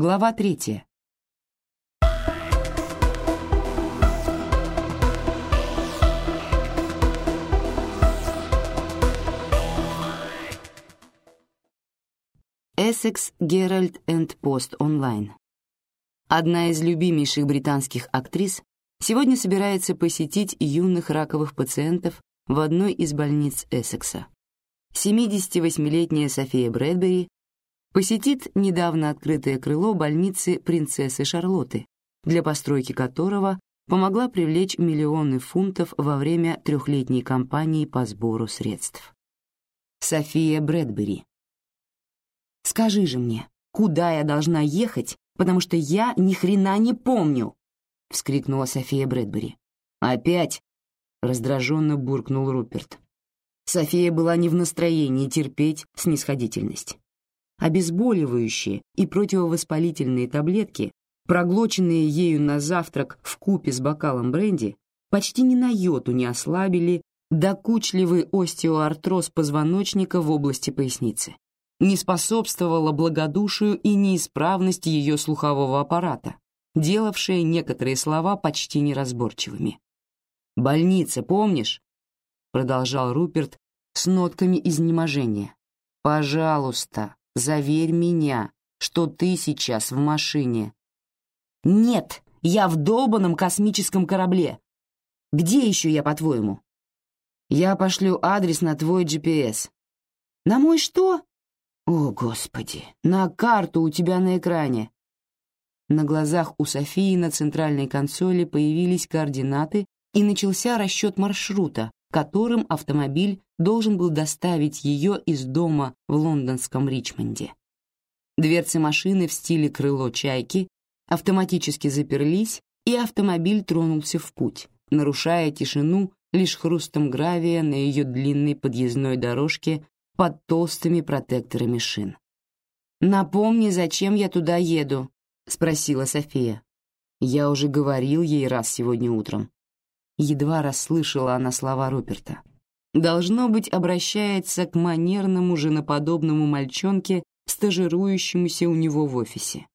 Глава третья. Essex Herald and Post Online. Одна из любимейших британских актрис сегодня собирается посетить юных раковых пациентов в одной из больниц Эссекса. 78-летняя София Брэдбери посетит недавно открытое крыло больницы принцессы Шарлотты, для постройки которого помогла привлечь миллионы фунтов во время трехлетней кампании по сбору средств. София Брэдбери Скажи же мне, куда я должна ехать, потому что я ни хрена не помню, вскрикнула София Брэдбери. Опять? раздраженно буркнул Руперт. София была не в настроении терпеть снисходительность. Обезболивающие и противовоспалительные таблетки, проглоченные ею на завтрак в купе с бокалом бренди, почти ни на йоту не ослабили докучливый остеоартроз позвоночника в области поясницы не способствовала благодушию и неисправность ее слухового аппарата, делавшая некоторые слова почти неразборчивыми. «Больница, помнишь?» — продолжал Руперт с нотками изнеможения. «Пожалуйста, заверь меня, что ты сейчас в машине». «Нет, я в долбанном космическом корабле. Где еще я, по-твоему?» «Я пошлю адрес на твой GPS». «На мой что?» «О, Господи! На карту у тебя на экране!» На глазах у Софии на центральной консоли появились координаты, и начался расчет маршрута, которым автомобиль должен был доставить ее из дома в лондонском Ричмонде. Дверцы машины в стиле крыло чайки автоматически заперлись, и автомобиль тронулся в путь, нарушая тишину лишь хрустом гравия на ее длинной подъездной дорожке под толстыми протекторами шин. «Напомни, зачем я туда еду?» — спросила София. Я уже говорил ей раз сегодня утром. Едва расслышала она слова Руперта. Должно быть, обращается к манерному женоподобному мальчонке, стажирующемуся у него в офисе.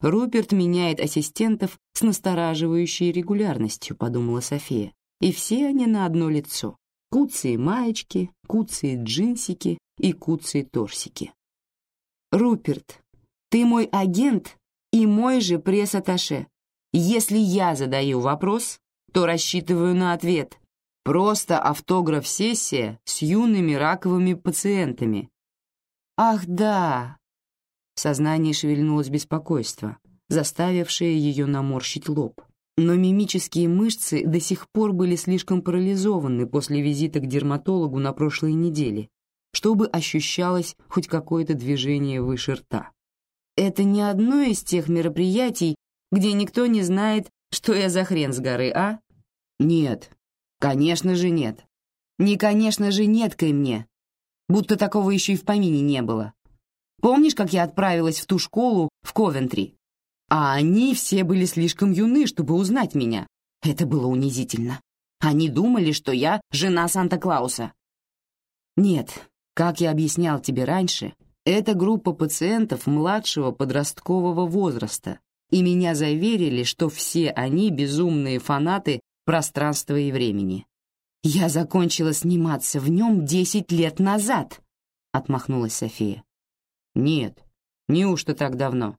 Руперт меняет ассистентов с настораживающей регулярностью, подумала София, и все они на одно лицо куцые маечки, куцые джинсики и куцые торсики. «Руперт, ты мой агент и мой же пресс-атташе. Если я задаю вопрос, то рассчитываю на ответ. Просто автограф-сессия с юными раковыми пациентами». «Ах, да!» В сознании шевельнулось беспокойство, заставившее ее наморщить лоб но мимические мышцы до сих пор были слишком парализованы после визита к дерматологу на прошлой неделе, чтобы ощущалось хоть какое-то движение выше рта. Это не одно из тех мероприятий, где никто не знает, что я за хрен с горы, а? Нет, конечно же нет. Не конечно же нет ко мне. Будто такого еще и в помине не было. Помнишь, как я отправилась в ту школу в Ковентри? А они все были слишком юны, чтобы узнать меня. Это было унизительно. Они думали, что я жена Санта-Клауса. Нет, как я объяснял тебе раньше, это группа пациентов младшего подросткового возраста, и меня заверили, что все они безумные фанаты пространства и времени. Я закончила сниматься в нем десять лет назад, отмахнулась София. Нет, неужто так давно?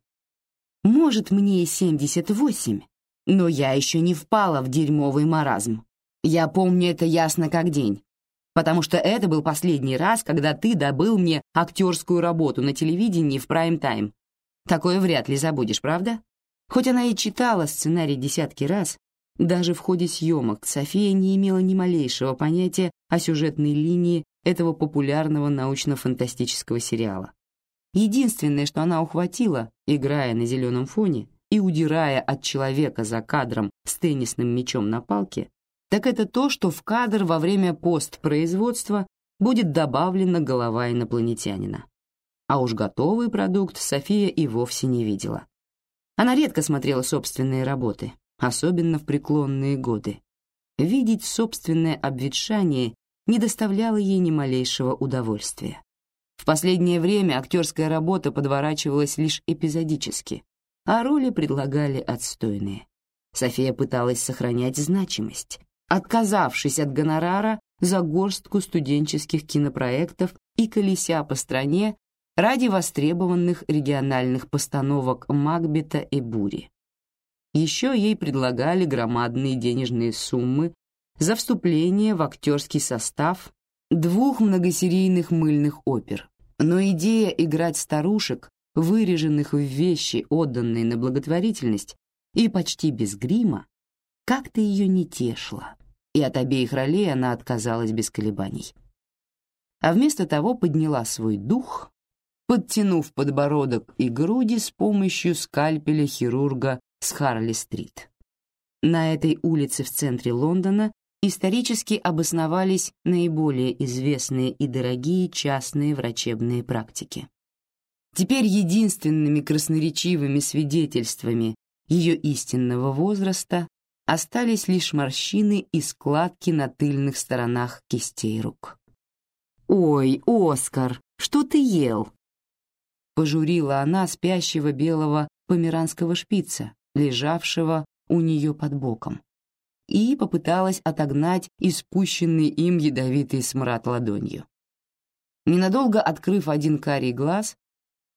Может, мне и 78, но я еще не впала в дерьмовый маразм. Я помню это ясно как день, потому что это был последний раз, когда ты добыл мне актерскую работу на телевидении в прайм-тайм. Такое вряд ли забудешь, правда? Хоть она и читала сценарий десятки раз, даже в ходе съемок София не имела ни малейшего понятия о сюжетной линии этого популярного научно-фантастического сериала. Единственное, что она ухватила, играя на зеленом фоне и удирая от человека за кадром с теннисным мячом на палке, так это то, что в кадр во время постпроизводства будет добавлена голова инопланетянина. А уж готовый продукт София и вовсе не видела. Она редко смотрела собственные работы, особенно в преклонные годы. Видеть собственное обветшание не доставляло ей ни малейшего удовольствия. В последнее время актерская работа подворачивалась лишь эпизодически, а роли предлагали отстойные. София пыталась сохранять значимость, отказавшись от гонорара за горстку студенческих кинопроектов и колеся по стране ради востребованных региональных постановок Макбета и Бури. Еще ей предлагали громадные денежные суммы за вступление в актерский состав двух многосерийных мыльных опер. Но идея играть старушек, выреженных в вещи, отданные на благотворительность, и почти без грима, как-то ее не тешила, и от обеих ролей она отказалась без колебаний. А вместо того подняла свой дух, подтянув подбородок и груди с помощью скальпеля хирурга с Харли-стрит. На этой улице в центре Лондона исторически обосновались наиболее известные и дорогие частные врачебные практики. Теперь единственными красноречивыми свидетельствами ее истинного возраста остались лишь морщины и складки на тыльных сторонах кистей рук. «Ой, Оскар, что ты ел?» Пожурила она спящего белого померанского шпица, лежавшего у нее под боком, и попыталась отогнать испущенный им ядовитый смрад ладонью. Ненадолго открыв один карий глаз,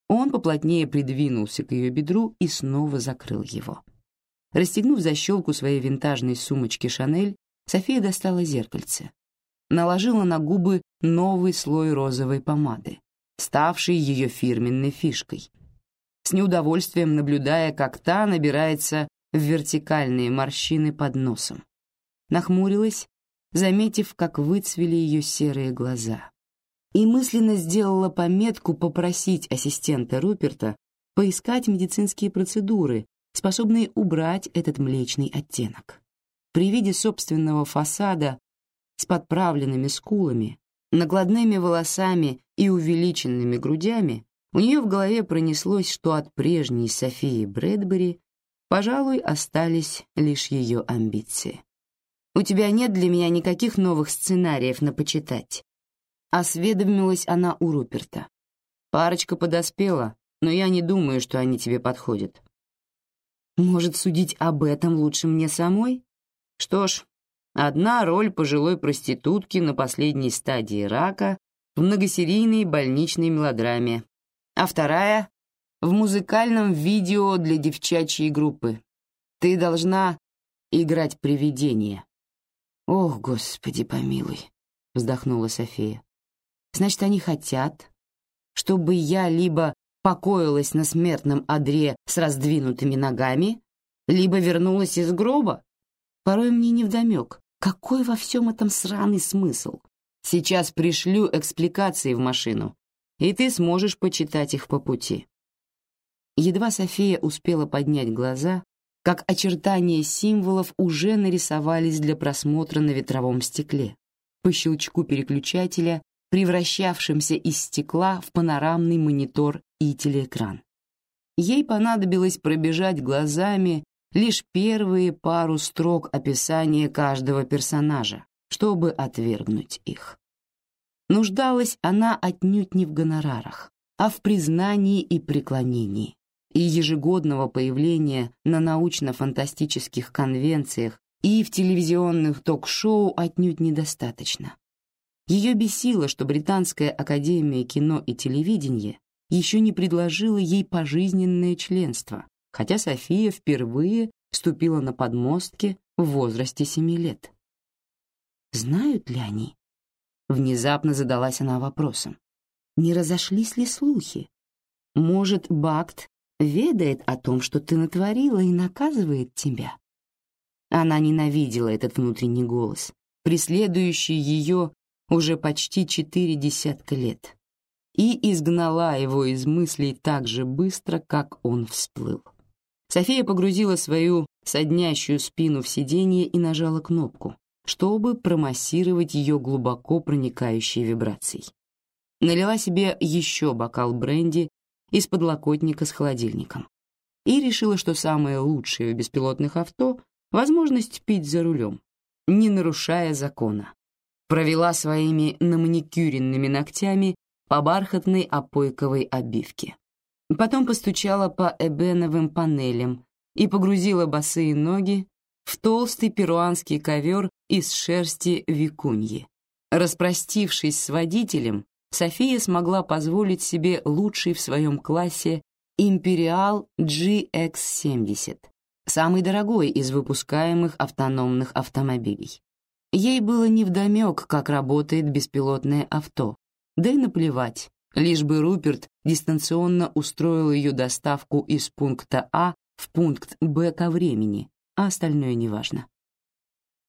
он поплотнее придвинулся к ее бедру и снова закрыл его. Расстегнув защелку своей винтажной сумочки «Шанель», София достала зеркальце, наложила на губы новый слой розовой помады, ставший ее фирменной фишкой, с неудовольствием наблюдая, как та набирается в вертикальные морщины под носом. Нахмурилась, заметив, как выцвели ее серые глаза. И мысленно сделала пометку попросить ассистента Руперта поискать медицинские процедуры, способные убрать этот млечный оттенок. При виде собственного фасада с подправленными скулами, накладными волосами и увеличенными грудями у нее в голове пронеслось, что от прежней Софии Брэдбери, пожалуй, остались лишь ее амбиции. «У тебя нет для меня никаких новых сценариев на почитать?» Осведомилась она у Руперта. «Парочка подоспела, но я не думаю, что они тебе подходят». «Может, судить об этом лучше мне самой?» «Что ж, одна роль пожилой проститутки на последней стадии рака в многосерийной больничной мелодраме а вторая — в музыкальном видео для девчачьей группы. Ты должна играть привидение. «Ох, Господи, помилуй», — вздохнула София. «Значит, они хотят, чтобы я либо покоилась на смертном одре с раздвинутыми ногами, либо вернулась из гроба? Порой мне невдомек, какой во всем этом сраный смысл. Сейчас пришлю экспликации в машину, и ты сможешь почитать их по пути. Едва София успела поднять глаза, как очертания символов уже нарисовались для просмотра на ветровом стекле, по щелчку переключателя, превращавшимся из стекла в панорамный монитор и телеэкран. Ей понадобилось пробежать глазами лишь первые пару строк описания каждого персонажа, чтобы отвергнуть их. Нуждалась она отнюдь не в гонорарах, а в признании и преклонении. И ежегодного появления на научно-фантастических конвенциях и в телевизионных ток-шоу отнюдь недостаточно. Ее бесило, что Британская академия кино и телевидения еще не предложила ей пожизненное членство, хотя София впервые вступила на подмостки в возрасте семи лет. Знают ли они, Внезапно задалась она вопросом. Не разошлись ли слухи? Может, Бакт ведает о том, что ты натворила и наказывает тебя? Она ненавидела этот внутренний голос, преследующий ее уже почти четыре десятка лет, и изгнала его из мыслей так же быстро, как он всплыл. София погрузила свою соднящую спину в сиденье и нажала кнопку, чтобы промассировать ее глубоко проникающей вибрацией. Налила себе еще бокал бренди из подлокотника с холодильником и решила, что самое лучшее в беспилотных авто — возможность пить за рулем, не нарушая закона. Провела своими наманикюренными ногтями по бархатной опойковой обивке. Потом постучала по эбеновым панелям и погрузила босые ноги в толстый перуанский ковер из шерсти викуньи. Распростившись с водителем, София смогла позволить себе лучший в своем классе Imperial GX70, самый дорогой из выпускаемых автономных автомобилей. Ей было невдомек, как работает беспилотное авто, да и наплевать, лишь бы Руперт дистанционно устроил ее доставку из пункта А в пункт Б ко времени, а остальное неважно.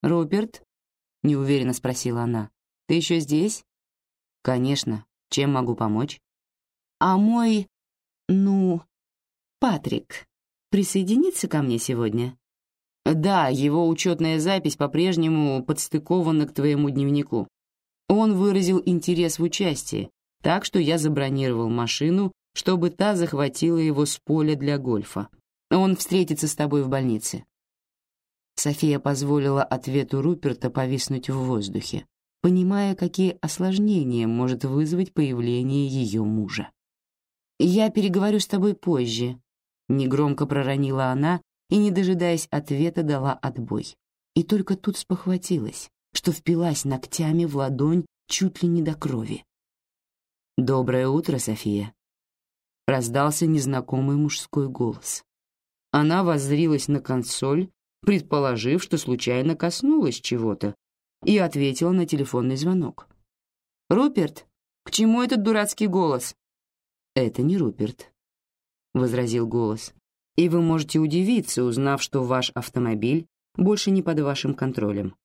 «Руперт?» — неуверенно спросила она. «Ты еще здесь?» «Конечно. Чем могу помочь?» «А мой... ну... Патрик присоединится ко мне сегодня?» «Да, его учетная запись по-прежнему подстыкована к твоему дневнику. Он выразил интерес в участии, так что я забронировал машину, чтобы та захватила его с поля для гольфа. Он встретится с тобой в больнице». София позволила ответу Руперта повиснуть в воздухе, понимая, какие осложнения может вызвать появление ее мужа. «Я переговорю с тобой позже», — негромко проронила она и, не дожидаясь ответа, дала отбой. И только тут спохватилась, что впилась ногтями в ладонь чуть ли не до крови. «Доброе утро, София», — раздался незнакомый мужской голос. Она воззрилась на консоль, предположив, что случайно коснулась чего-то, и ответила на телефонный звонок. «Руперт, к чему этот дурацкий голос?» «Это не Руперт», — возразил голос. «И вы можете удивиться, узнав, что ваш автомобиль больше не под вашим контролем».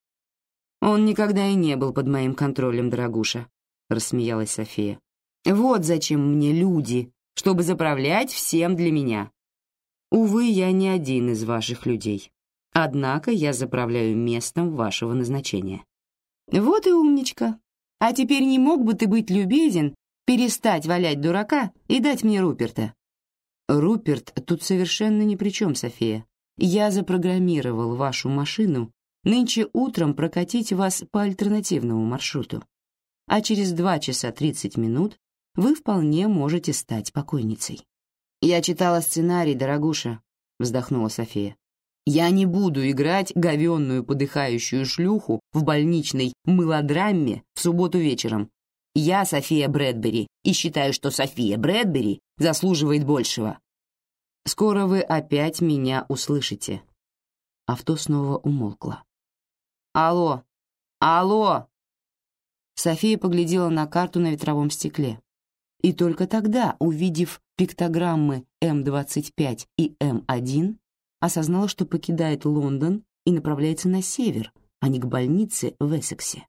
«Он никогда и не был под моим контролем, дорогуша», — рассмеялась София. «Вот зачем мне люди, чтобы заправлять всем для меня. Увы, я не один из ваших людей. Однако я заправляю местом вашего назначения. Вот и умничка. А теперь не мог бы ты быть любезен, перестать валять дурака и дать мне Руперта? Руперт тут совершенно ни при чем, София. Я запрограммировал вашу машину нынче утром прокатить вас по альтернативному маршруту. А через два часа тридцать минут вы вполне можете стать покойницей. Я читала сценарий, дорогуша, вздохнула София. Я не буду играть говенную подыхающую шлюху в больничной мылодраме в субботу вечером. Я София Брэдбери и считаю, что София Брэдбери заслуживает большего. Скоро вы опять меня услышите. Авто снова умолкло. Алло, алло. София поглядела на карту на ветровом стекле. И только тогда, увидев пиктограммы М25 и М1, осознала, что покидает Лондон и направляется на север, а не к больнице в Эссексе.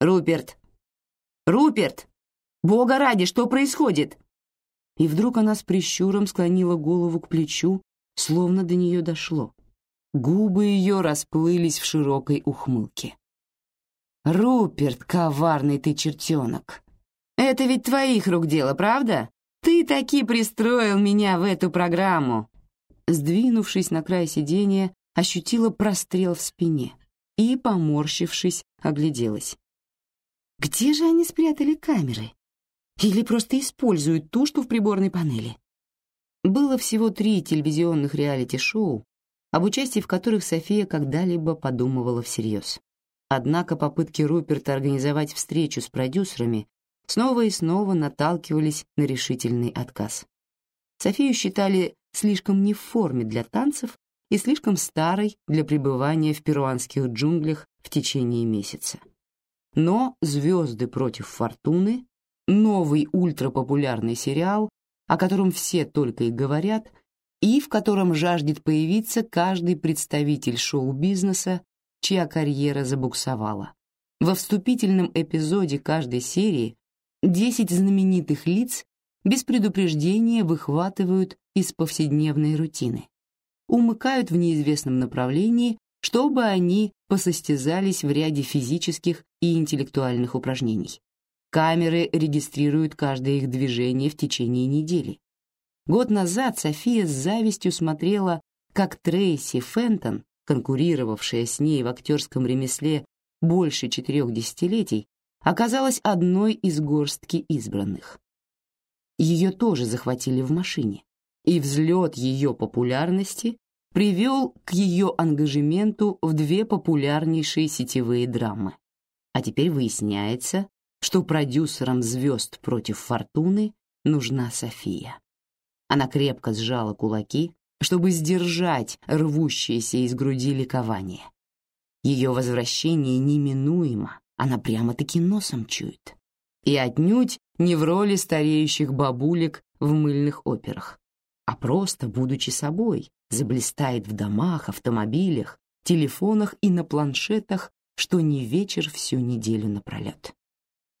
«Руперт! Руперт! Бога ради, что происходит?» И вдруг она с прищуром склонила голову к плечу, словно до нее дошло. Губы ее расплылись в широкой ухмылке. «Руперт, коварный ты чертенок! Это ведь твоих рук дело, правда? Ты таки пристроил меня в эту программу!» Сдвинувшись на край сиденья, ощутила прострел в спине и, поморщившись, огляделась. Где же они спрятали камеры? Или просто используют ту, что в приборной панели? Было всего три телевизионных реалити-шоу, об участии в которых София когда-либо подумывала всерьез. Однако попытки Руперта организовать встречу с продюсерами снова и снова наталкивались на решительный отказ. Софию считали слишком не в форме для танцев и слишком старой для пребывания в перуанских джунглях в течение месяца. Но «Звезды против фортуны» — новый ультрапопулярный сериал, о котором все только и говорят, и в котором жаждет появиться каждый представитель шоу-бизнеса, чья карьера забуксовала. Во вступительном эпизоде каждой серии 10 знаменитых лиц без предупреждения выхватывают из повседневной рутины, умыкают в неизвестном направлении, чтобы они посостязались в ряде физических и интеллектуальных упражнений. Камеры регистрируют каждое их движение в течение недели. Год назад София с завистью смотрела, как Трейси Фентон, конкурировавшая с ней в актерском ремесле больше четырех десятилетий, оказалась одной из горстки избранных. ее тоже захватили в машине, и взлет ее популярности привел к ее ангажементу в две популярнейшие сетевые драмы. А теперь выясняется, что продюсерам «Звезд против Фортуны» нужна София. Она крепко сжала кулаки, чтобы сдержать рвущееся из груди ликование. Ее возвращение неминуемо, она прямо-таки носом чует. И отнюдь не в роли стареющих бабулек в мыльных операх, а просто, будучи собой, заблистает в домах, автомобилях, телефонах и на планшетах, что не вечер всю неделю напролет.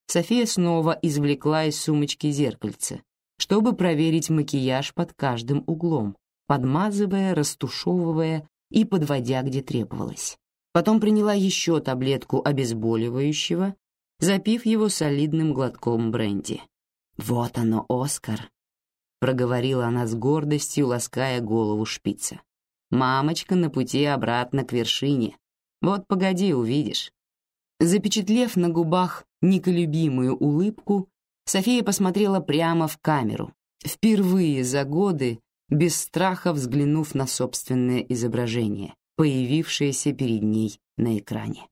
София снова извлекла из сумочки зеркальце, чтобы проверить макияж под каждым углом, подмазывая, растушевывая и подводя, где требовалось. Потом приняла еще таблетку обезболивающего, запив его солидным глотком бренди. «Вот оно, Оскар!» — проговорила она с гордостью, лаская голову шпица. «Мамочка на пути обратно к вершине. Вот погоди, увидишь». Запечатлев на губах неколюбимую улыбку, София посмотрела прямо в камеру, впервые за годы без страха взглянув на собственное изображение, появившееся перед ней на экране.